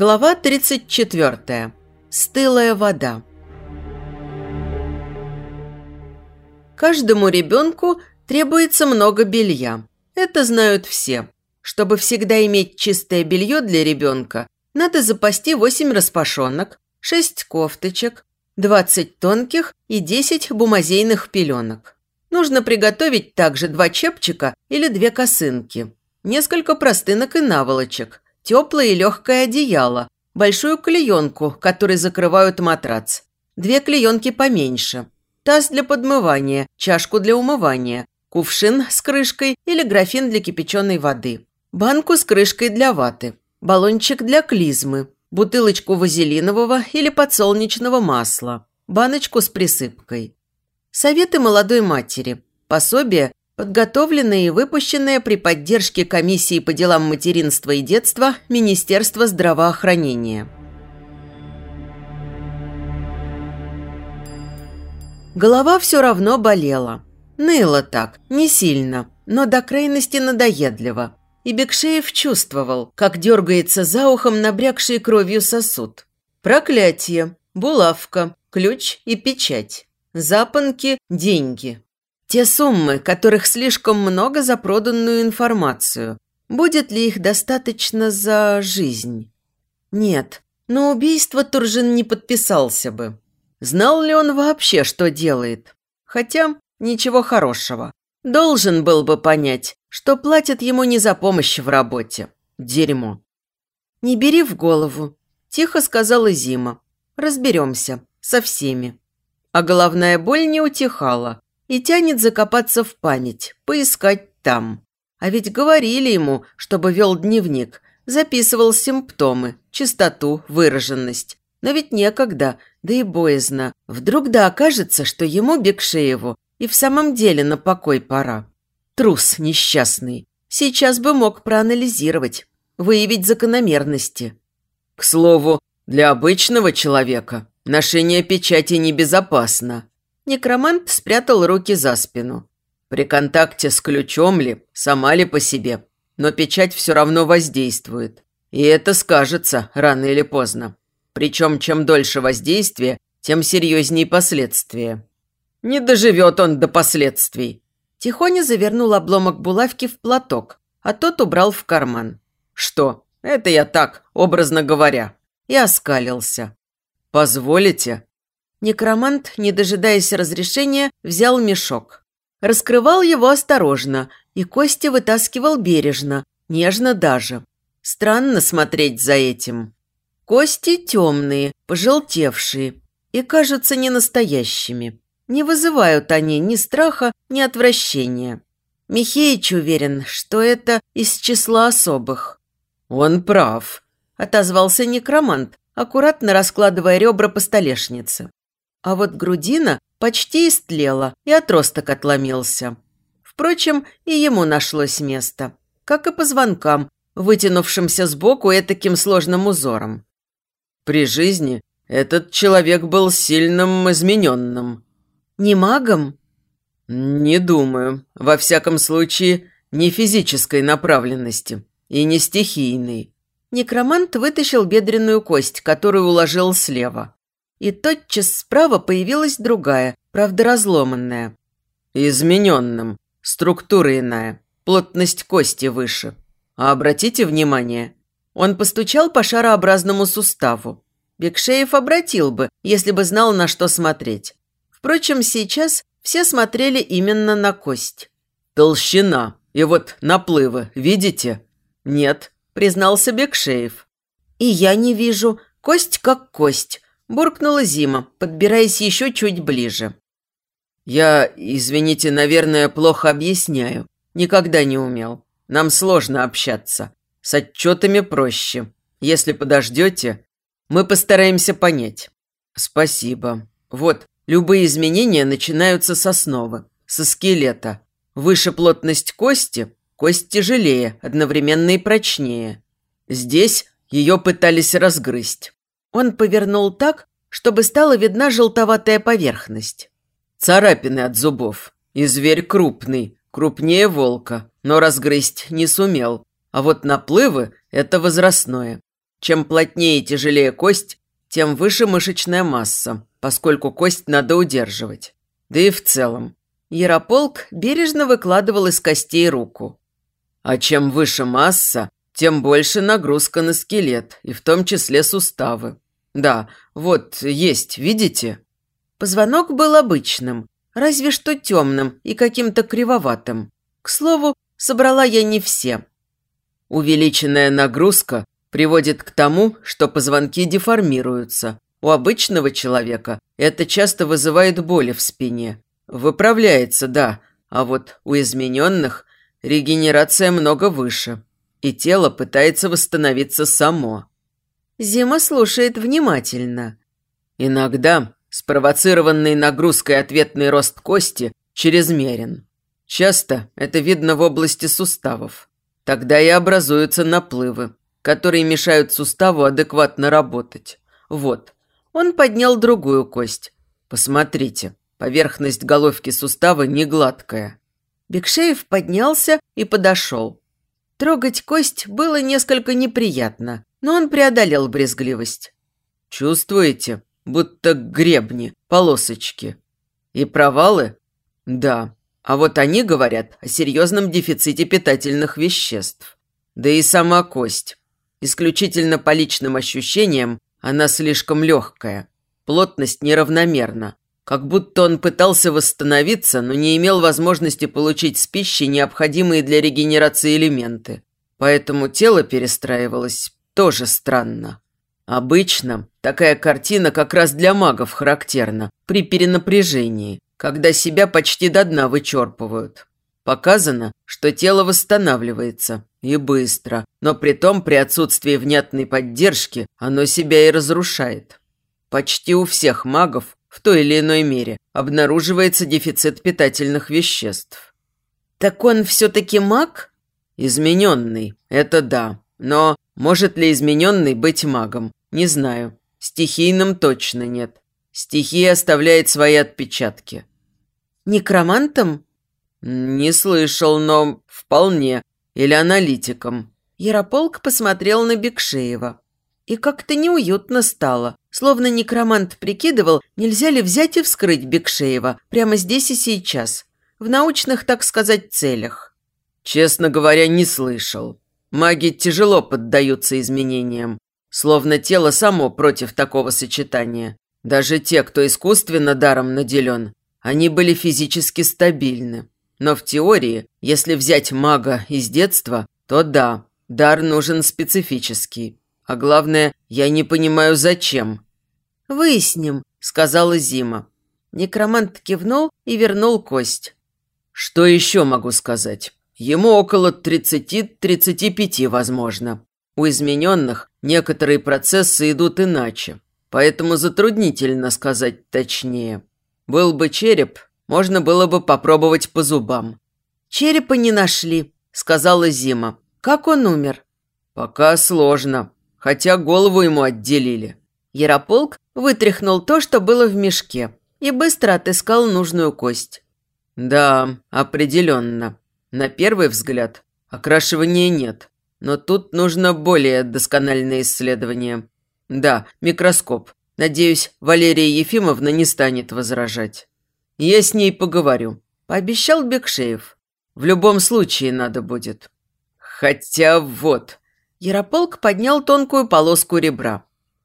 Глава 34. Стылая вода. Каждому ребенку требуется много белья. Это знают все. Чтобы всегда иметь чистое белье для ребенка, надо запасти 8 распашонок, 6 кофточек, 20 тонких и 10 бумазейных пеленок. Нужно приготовить также два чепчика или две косынки, несколько простынок и наволочек, теплое и легкое одеяло, большую клеенку, которой закрывают матрац, две клеенки поменьше, таз для подмывания, чашку для умывания, кувшин с крышкой или графин для кипяченой воды, банку с крышкой для ваты, баллончик для клизмы, бутылочку вазелинового или подсолнечного масла, баночку с присыпкой. Советы молодой матери. Пособие, подготовленное и выпущенное при поддержке Комиссии по делам материнства и детства Министерства здравоохранения. Голова все равно болела. Ныла так, не сильно, но до крайности надоедливо. И Бекшеев чувствовал, как дергается за ухом набрякший кровью сосуд. Проклятие, булавка, ключ и печать. Запонки – деньги. Те суммы, которых слишком много за проданную информацию. Будет ли их достаточно за жизнь? Нет, но убийство Туржин не подписался бы. Знал ли он вообще, что делает? Хотя ничего хорошего. Должен был бы понять, что платят ему не за помощь в работе. Дерьмо. «Не бери в голову», – тихо сказала Зима. «Разберемся. Со всеми». А головная боль не утихала и тянет закопаться в память, поискать там. А ведь говорили ему, чтобы вел дневник, записывал симптомы, частоту, выраженность. Но ведь некогда, да и боязно. Вдруг да окажется, что ему, Бекшееву, и в самом деле на покой пора. Трус несчастный. Сейчас бы мог проанализировать, выявить закономерности. К слову, для обычного человека ношение печати небезопасно. Некромант спрятал руки за спину. При контакте с ключом ли, сама ли по себе, но печать все равно воздействует. И это скажется рано или поздно. Причем, чем дольше воздействие, тем серьезнее последствия. Не доживет он до последствий. Тихоня завернул обломок булавки в платок, а тот убрал в карман. Что? Это я так, образно говоря. И оскалился. «Позволите?» Некромант, не дожидаясь разрешения, взял мешок. Раскрывал его осторожно, и кости вытаскивал бережно, нежно даже. Странно смотреть за этим. Кости темные, пожелтевшие и кажутся ненастоящими. Не вызывают они ни страха, ни отвращения. Михеич уверен, что это из числа особых. «Он прав», – отозвался некромант, аккуратно раскладывая ребра по столешнице. А вот грудина почти истлела, и отросток отломился. Впрочем, и ему нашлось место, как и позвонкам, вытянувшимся сбоку этаким сложным узором. При жизни этот человек был сильным измененным. Не магом? Не думаю. Во всяком случае, не физической направленности и не стихийной. Некромант вытащил бедренную кость, которую уложил слева. И тотчас справа появилась другая, правда разломанная. Измененным. Структура иная. Плотность кости выше. А обратите внимание, он постучал по шарообразному суставу. Бекшеев обратил бы, если бы знал, на что смотреть. Впрочем, сейчас все смотрели именно на кость. «Толщина. И вот наплывы, видите?» «Нет», – признался Бекшеев. «И я не вижу. Кость как кость», – буркнула Зима, подбираясь еще чуть ближе. «Я, извините, наверное, плохо объясняю. Никогда не умел. Нам сложно общаться. С отчетами проще. Если подождете, мы постараемся понять. Спасибо. Вот, любые изменения начинаются с основы, со скелета. Выше плотность кости, кость тяжелее, одновременно и прочнее. Здесь ее пытались разгрызть. Он повернул так, чтобы стала видна желтоватая поверхность. Царапины от зубов. И зверь крупный, крупнее волка, но разгрызть не сумел. А вот наплывы – это возрастное. Чем плотнее и тяжелее кость, тем выше мышечная масса, поскольку кость надо удерживать. Да и в целом. Ярополк бережно выкладывал из костей руку. А чем выше масса, тем больше нагрузка на скелет, и в том числе суставы. Да, вот, есть, видите? Позвонок был обычным, разве что темным и каким-то кривоватым. К слову, собрала я не все. Увеличенная нагрузка приводит к тому, что позвонки деформируются. У обычного человека это часто вызывает боли в спине. Выправляется, да, а вот у измененных регенерация много выше, и тело пытается восстановиться само. Зима слушает внимательно. Иногда спровоцированный нагрузкой ответный рост кости чрезмерен. Часто это видно в области суставов. Тогда и образуются наплывы, которые мешают суставу адекватно работать. Вот. Он поднял другую кость. Посмотрите, поверхность головки сустава не гладкая. Бекшеев поднялся и подошел. Трогать кость было несколько неприятно, но он преодолел брезгливость. «Чувствуете? Будто гребни, полосочки. И провалы? Да. А вот они говорят о серьезном дефиците питательных веществ. Да и сама кость. Исключительно по личным ощущениям она слишком легкая. Плотность неравномерна. Как будто он пытался восстановиться, но не имел возможности получить с пищей необходимые для регенерации элементы. Поэтому тело перестраивалось тоже странно. Обычно такая картина как раз для магов характерна при перенапряжении, когда себя почти до дна вычерпывают. Показано, что тело восстанавливается, и быстро, но при том при отсутствии внятной поддержки оно себя и разрушает. Почти у всех магов в той или иной мере обнаруживается дефицит питательных веществ. Так он все-таки маг? Измененный, это да. Но может ли измененный быть магом? Не знаю. Стихийным точно нет. Стихия оставляет свои отпечатки. Некромантом? Не слышал, но вполне. Или аналитиком. Ярополк посмотрел на Бекшеева. И как-то неуютно стало, словно некромант прикидывал, нельзя ли взять и вскрыть Бекшеева прямо здесь и сейчас, в научных, так сказать, целях. Честно говоря, не слышал. Маги тяжело поддаются изменениям, словно тело само против такого сочетания. Даже те, кто искусственно даром наделен, они были физически стабильны. Но в теории, если взять мага из детства, то да, дар нужен специфический. А главное, я не понимаю, зачем. «Выясним», – сказала Зима. Некромант кивнул и вернул кость. «Что еще могу сказать? Ему около 30-35, возможно. У измененных некоторые процессы идут иначе, поэтому затруднительно сказать точнее. Был бы череп, можно было бы попробовать по зубам. «Черепа не нашли», – сказала Зима. «Как он умер?» «Пока сложно, хотя голову ему отделили». Ярополк вытряхнул то, что было в мешке, и быстро отыскал нужную кость. «Да, определенно. На первый взгляд окрашивания нет, но тут нужно более доскональное исследование. Да, микроскоп. Надеюсь, Валерия Ефимовна не станет возражать». Я с ней поговорю», – пообещал Бекшеев. «В любом случае надо будет». «Хотя вот...» Ярополк поднял тонкую полоску ребра.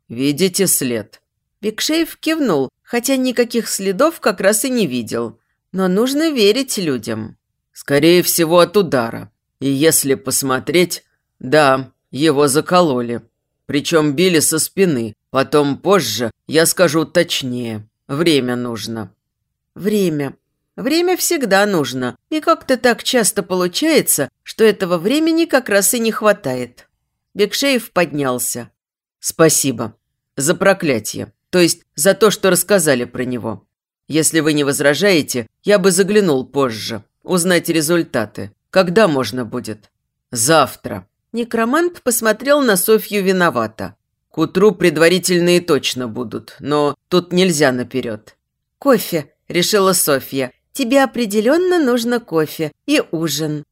«Видите след?» Бекшеев кивнул, хотя никаких следов как раз и не видел. Но нужно верить людям. «Скорее всего, от удара. И если посмотреть, да, его закололи. Причем били со спины. Потом позже я скажу точнее. Время нужно». Время. Время всегда нужно, и как-то так часто получается, что этого времени как раз и не хватает. Бекшеев поднялся. «Спасибо. За проклятие. То есть за то, что рассказали про него. Если вы не возражаете, я бы заглянул позже. Узнать результаты. Когда можно будет?» «Завтра». Некромант посмотрел на Софью виновато. «К утру предварительные точно будут, но тут нельзя наперед». «Кофе», – решила Софья. «Тебе определенно нужно кофе и ужин».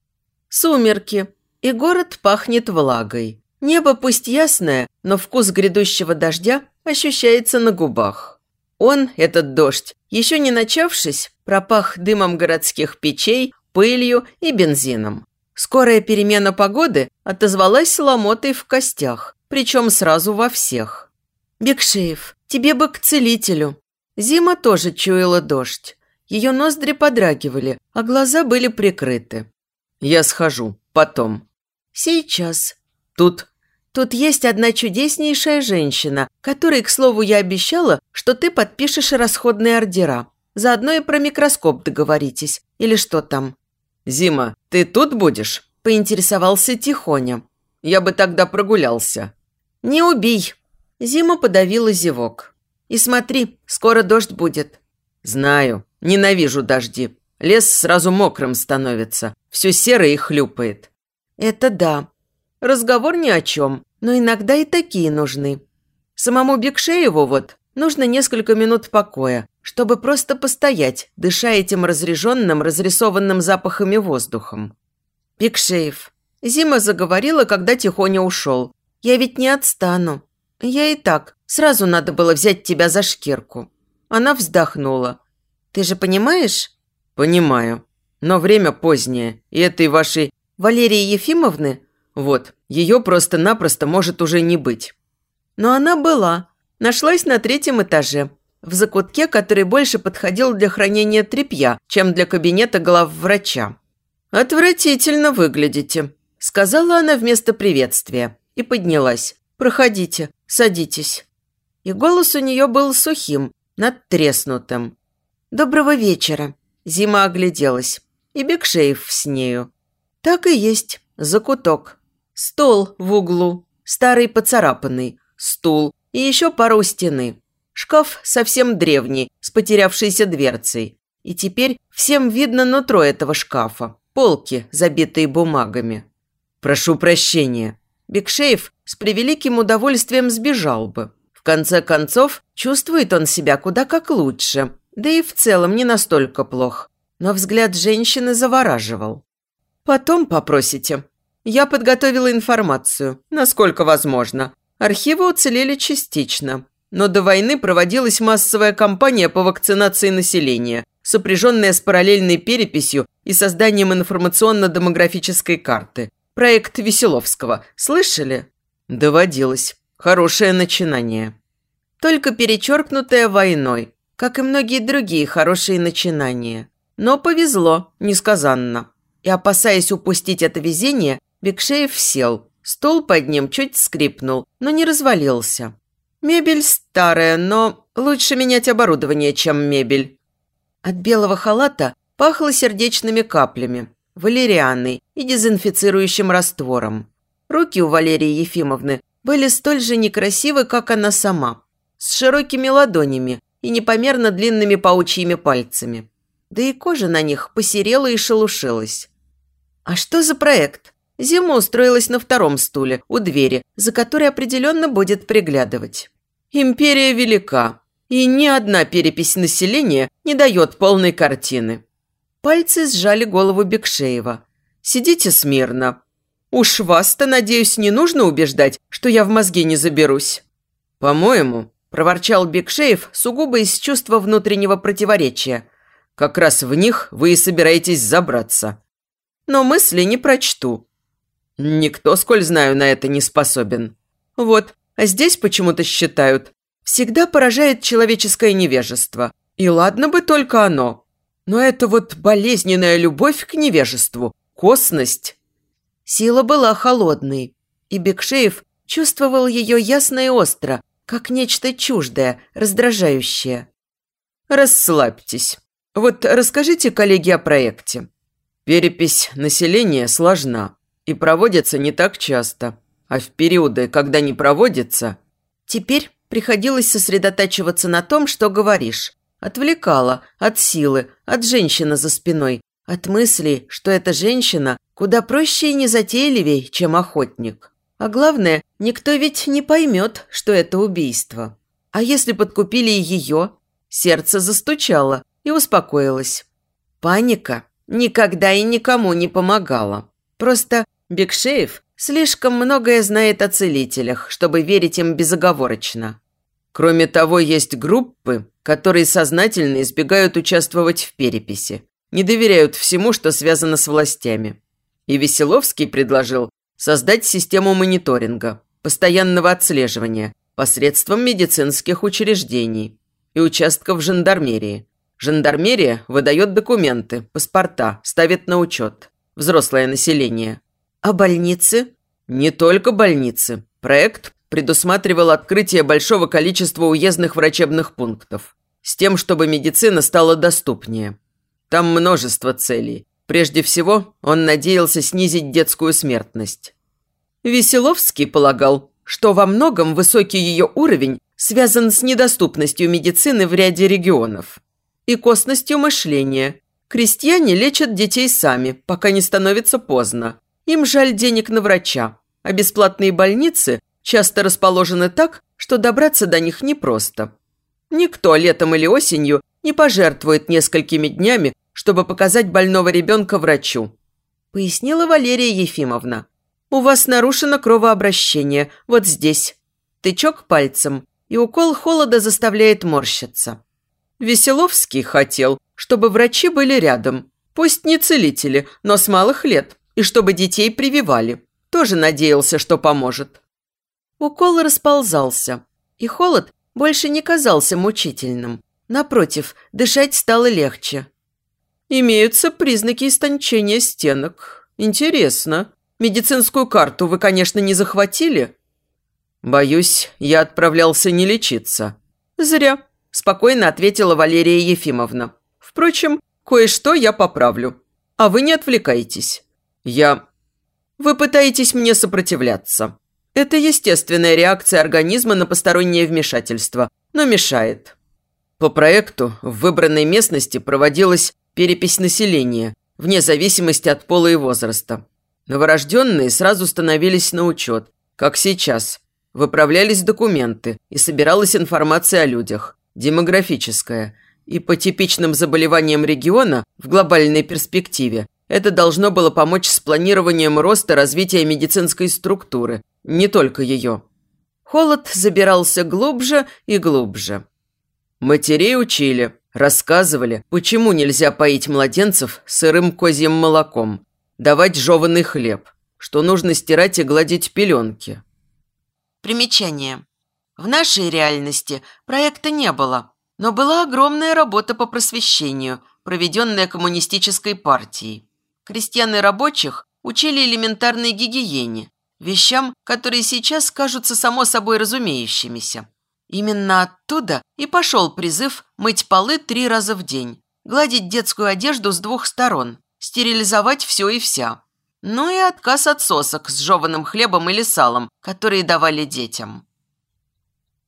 Сумерки, и город пахнет влагой. Небо пусть ясное, но вкус грядущего дождя ощущается на губах. Он, этот дождь, еще не начавшись, пропах дымом городских печей, пылью и бензином. Скорая перемена погоды отозвалась ломотой в костях, причем сразу во всех. «Бекшеев, тебе бы к целителю». Зима тоже чуяла дождь. Ее ноздри подрагивали, а глаза были прикрыты. «Я схожу. Потом». «Сейчас». «Тут Тут есть одна чудеснейшая женщина, которой, к слову, я обещала, что ты подпишешь расходные ордера. Заодно и про микроскоп договоритесь. Или что там?» «Зима, ты тут будешь?» – поинтересовался Тихоня. «Я бы тогда прогулялся». «Не убей!» Зима подавила зевок. «И смотри, скоро дождь будет». «Знаю. Ненавижу дожди. Лес сразу мокрым становится. Все серое и хлюпает». «Это да. Разговор ни о чем, но иногда и такие нужны. Самому Бекшееву вот нужно несколько минут покоя, чтобы просто постоять, дыша этим разреженным, разрисованным запахами воздухом. Бекшеев. Зима заговорила, когда Тихоня ушел. Я ведь не отстану. Я и так. Сразу надо было взять тебя за шкирку. Она вздохнула. Ты же понимаешь? Понимаю. Но время позднее, и этой вашей... Валерии Ефимовны вот, ее просто-напросто может уже не быть. Но она была. Нашлась на третьем этаже. В закутке, который больше подходил для хранения тряпья, чем для кабинета главврача. «Отвратительно выглядите», – сказала она вместо приветствия. И поднялась. «Проходите, садитесь». И голос у нее был сухим, надтреснутым. «Доброго вечера». Зима огляделась. И Бекшеев с нею. «Так и есть. Закуток. Стол в углу, старый поцарапанный, стул и еще пара у стены. Шкаф совсем древний, с потерявшейся дверцей. И теперь всем видно нутро этого шкафа. Полки, забитые бумагами. «Прошу прощения». Бекшеев с превеликим удовольствием сбежал бы. В конце концов, чувствует он себя куда как лучше. Да и в целом не настолько плох. Но взгляд женщины завораживал. «Потом попросите», я подготовила информацию, насколько возможно. Архивы уцелели частично. Но до войны проводилась массовая кампания по вакцинации населения, сопряженная с параллельной переписью и созданием информационно-демографической карты. Проект Веселовского. Слышали? Доводилось. Хорошее начинание. Только перечеркнутое войной, как и многие другие хорошие начинания. Но повезло, несказанно. И опасаясь упустить это везение, Бекшеев сел. Стол под ним чуть скрипнул, но не развалился. Мебель старая, но лучше менять оборудование, чем мебель. От белого халата пахло сердечными каплями, валерианой и дезинфицирующим раствором. Руки у Валерии Ефимовны были столь же некрасивы, как она сама, с широкими ладонями и непомерно длинными паучьими пальцами. Да и кожа на них посерела и шелушилась. «А что за проект?» Зима устроилась на втором стуле, у двери, за которой определенно будет приглядывать. Империя велика, и ни одна перепись населения не дает полной картины. Пальцы сжали голову Бекшеева. «Сидите смирно. Уж вас-то, надеюсь, не нужно убеждать, что я в мозги не заберусь». «По-моему», – проворчал Бекшеев сугубо из чувства внутреннего противоречия. «Как раз в них вы и собираетесь забраться». «Но мысли не прочту. Никто, сколь знаю, на это не способен. Вот, а здесь почему-то считают. Всегда поражает человеческое невежество. И ладно бы только оно. Но это вот болезненная любовь к невежеству, косность. Сила была холодной, и Бекшеев чувствовал ее ясно и остро, как нечто чуждое, раздражающее. «Расслабьтесь. Вот расскажите коллеги о проекте». Перепись населения сложна и проводится не так часто. А в периоды, когда не проводится... Теперь приходилось сосредотачиваться на том, что говоришь. Отвлекала от силы, от женщины за спиной, от мысли, что эта женщина куда проще и незатейливей, чем охотник. А главное, никто ведь не поймет, что это убийство. А если подкупили ее? Сердце застучало и успокоилось. Паника никогда и никому не помогала. Просто Бекшеев Слишком многое знает о целителях, чтобы верить им безоговорочно. Кроме того, есть группы, которые сознательно избегают участвовать в переписи, не доверяют всему, что связано с властями. И Веселовский предложил создать систему мониторинга, постоянного отслеживания посредством медицинских учреждений и участков жандармерии. Жандармерия выдает документы, паспорта, ставит на учет. Взрослое население. А больницы? Не только больницы. Проект предусматривал открытие большого количества уездных врачебных пунктов с тем, чтобы медицина стала доступнее. Там множество целей. Прежде всего, он надеялся снизить детскую смертность. Веселовский полагал, что во многом высокий ее уровень связан с недоступностью медицины в ряде регионов и косностью мышления. Крестьяне лечат детей сами, пока не становится поздно. Им жаль денег на врача, а бесплатные больницы часто расположены так, что добраться до них непросто. Никто летом или осенью не пожертвует несколькими днями, чтобы показать больного ребенка врачу», – пояснила Валерия Ефимовна. «У вас нарушено кровообращение, вот здесь. Тычок пальцем, и укол холода заставляет морщиться». Веселовский хотел, чтобы врачи были рядом. Пусть не целители, но с малых лет, и чтобы детей прививали. Тоже надеялся, что поможет. Укол расползался, и холод больше не казался мучительным. Напротив, дышать стало легче. Имеются признаки истончения стенок. Интересно. Медицинскую карту вы, конечно, не захватили? Боюсь, я отправлялся не лечиться. Зря, спокойно ответила Валерия Ефимовна. Впрочем, кое-что я поправлю. А вы не отвлекайтесь. Я... Вы пытаетесь мне сопротивляться. Это естественная реакция организма на постороннее вмешательство, но мешает. По проекту в выбранной местности проводилась перепись населения, вне зависимости от пола и возраста. Новорожденные сразу становились на учет, как сейчас. Выправлялись документы и собиралась информация о людях, демографическая. И по типичным заболеваниям региона в глобальной перспективе это должно было помочь с планированием роста развития медицинской структуры, не только ее. Холод забирался глубже и глубже. Матерей учили, рассказывали, почему нельзя поить младенцев сырым козьим молоком, давать жеванный хлеб, что нужно стирать и гладить пеленки. Примечание. В нашей реальности проекта не было, но была огромная работа по просвещению, проведенная коммунистической партией. Крестьян рабочих учили элементарной гигиене, вещам, которые сейчас кажутся само собой разумеющимися. Именно оттуда и пошел призыв мыть полы три раза в день, гладить детскую одежду с двух сторон, стерилизовать все и вся. Ну и отказ от сосок с жеванным хлебом или салом, которые давали детям.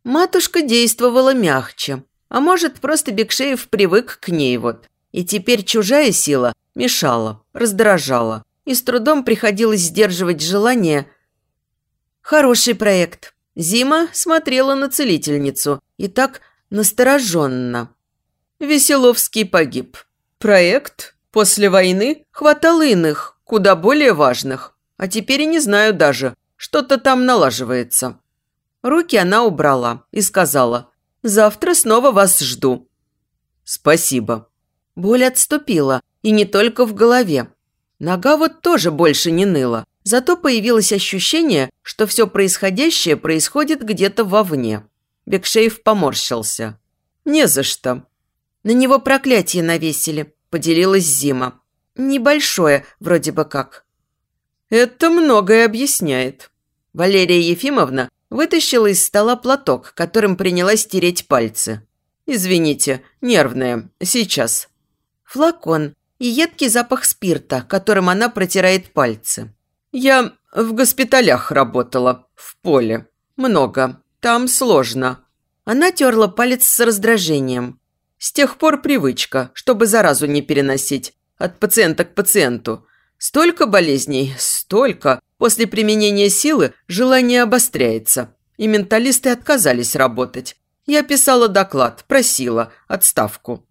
Матушка действовала мягче, а может, просто Бекшеев привык к ней вот. И теперь чужая сила мешала, раздражала, и с трудом приходилось сдерживать желание Хороший проект. Зима смотрела на целительницу и так настороженно. Веселовский погиб. Проект после войны хватало иных, куда более важных. А теперь и не знаю даже, что-то там налаживается. Руки она убрала и сказала, «Завтра снова вас жду». «Спасибо». Боль отступила, и не только в голове. Нога вот тоже больше не ныла. Зато появилось ощущение, что все происходящее происходит где-то вовне. Бекшеев поморщился. «Не за что». «На него проклятие навесили», – поделилась Зима. «Небольшое, вроде бы как». «Это многое объясняет». Валерия Ефимовна вытащила из стола платок, которым принялась тереть пальцы. «Извините, нервная. Сейчас». Флакон и едкий запах спирта, которым она протирает пальцы. «Я в госпиталях работала, в поле. Много. Там сложно». Она терла палец с раздражением. С тех пор привычка, чтобы заразу не переносить. От пациента к пациенту. Столько болезней, столько. После применения силы желание обостряется. И менталисты отказались работать. Я писала доклад, просила отставку.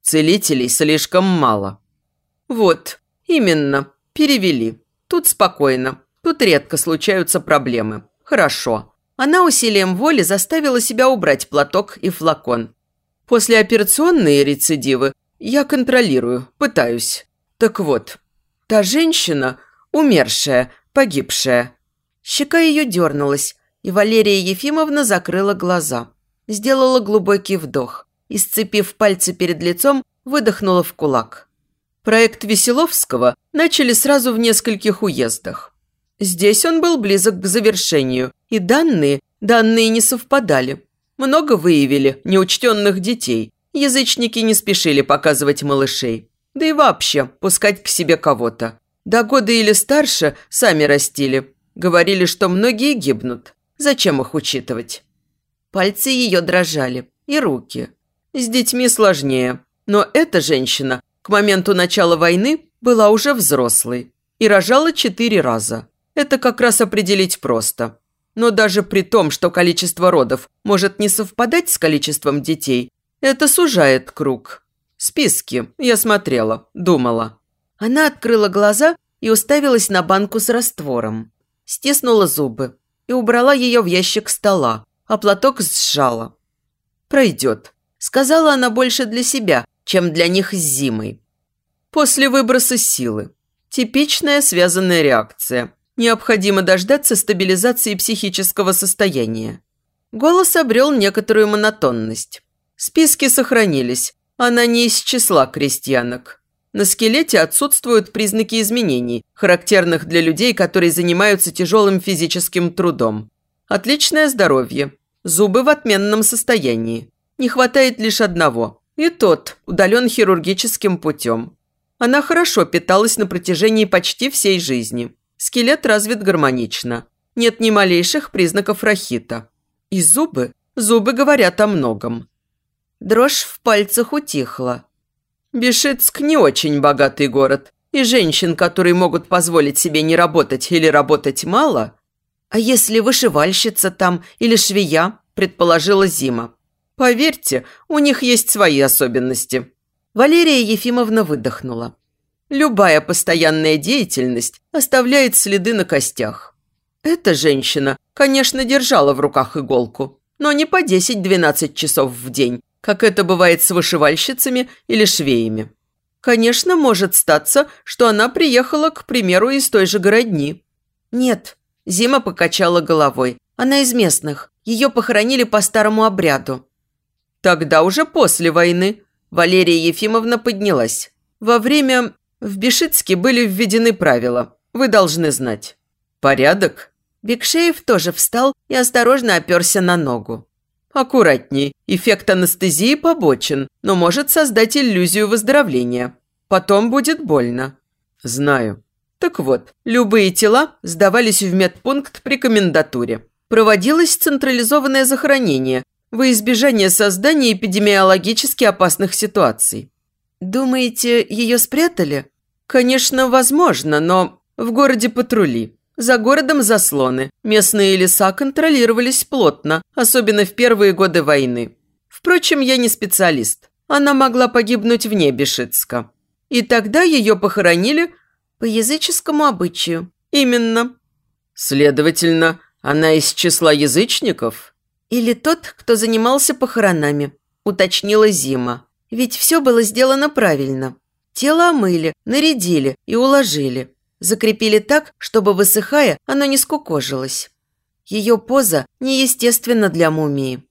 Целителей слишком мало. Вот, именно, перевели. Тут спокойно. Тут редко случаются проблемы. Хорошо. Она усилием воли заставила себя убрать платок и флакон. После операционные рецидивы я контролирую, пытаюсь. Так вот, та женщина, умершая, погибшая. Щека ее дернулась, и Валерия Ефимовна закрыла глаза. Сделала глубокий вдох и, сцепив пальцы перед лицом, выдохнула в кулак. Проект Веселовского начали сразу в нескольких уездах. Здесь он был близок к завершению, и данные, данные не совпадали. Много выявили неучтенных детей. Язычники не спешили показывать малышей. Да и вообще, пускать к себе кого-то. До года или старше сами растили. Говорили, что многие гибнут. Зачем их учитывать? Пальцы ее дрожали. И руки. С детьми сложнее. Но эта женщина к моменту начала войны была уже взрослой. И рожала четыре раза. Это как раз определить просто. Но даже при том, что количество родов может не совпадать с количеством детей, это сужает круг. Списки я смотрела, думала. Она открыла глаза и уставилась на банку с раствором. Стиснула зубы и убрала ее в ящик стола, а платок сжала. «Пройдет», – сказала она больше для себя, чем для них с зимой. После выброса силы. Типичная связанная реакция – Необходимо дождаться стабилизации психического состояния. Голос обрел некоторую монотонность. Списки сохранились. Она не из числа крестьянок. На скелете отсутствуют признаки изменений, характерных для людей, которые занимаются тяжелым физическим трудом. Отличное здоровье. Зубы в отменном состоянии. Не хватает лишь одного. И тот удален хирургическим путем. Она хорошо питалась на протяжении почти всей жизни. Скелет развит гармонично. Нет ни малейших признаков рахита. И зубы, зубы говорят о многом. Дрожь в пальцах утихла. Бешицк не очень богатый город, и женщин, которые могут позволить себе не работать или работать мало. А если вышивальщица там или швея, предположила Зима. Поверьте, у них есть свои особенности. Валерия Ефимовна выдохнула. Любая постоянная деятельность оставляет следы на костях. Эта женщина, конечно, держала в руках иголку, но не по 10-12 часов в день, как это бывает с вышивальщицами или швеями. Конечно, может статься, что она приехала, к примеру, из той же городни. Нет, Зима покачала головой. Она из местных. Ее похоронили по старому обряду. Тогда уже после войны Валерия Ефимовна поднялась. Во время в Бешицке были введены правила. Вы должны знать. Порядок?» Бекшеев тоже встал и осторожно оперся на ногу. «Аккуратней. Эффект анестезии побочен, но может создать иллюзию выздоровления. Потом будет больно». «Знаю». Так вот, любые тела сдавались в медпункт при комендатуре. Проводилось централизованное захоронение во избежание создания эпидемиологически опасных ситуаций. «Думаете, ее спрятали?» «Конечно, возможно, но в городе патрули. За городом заслоны. Местные леса контролировались плотно, особенно в первые годы войны. Впрочем, я не специалист. Она могла погибнуть вне Бешицка. И тогда ее похоронили по языческому обычаю. Именно. Следовательно, она из числа язычников? Или тот, кто занимался похоронами, уточнила Зима. Ведь все было сделано правильно. Тело омыли, нарядили и уложили. Закрепили так, чтобы, высыхая, оно не скукожилось. Ее поза неестественна для мумии.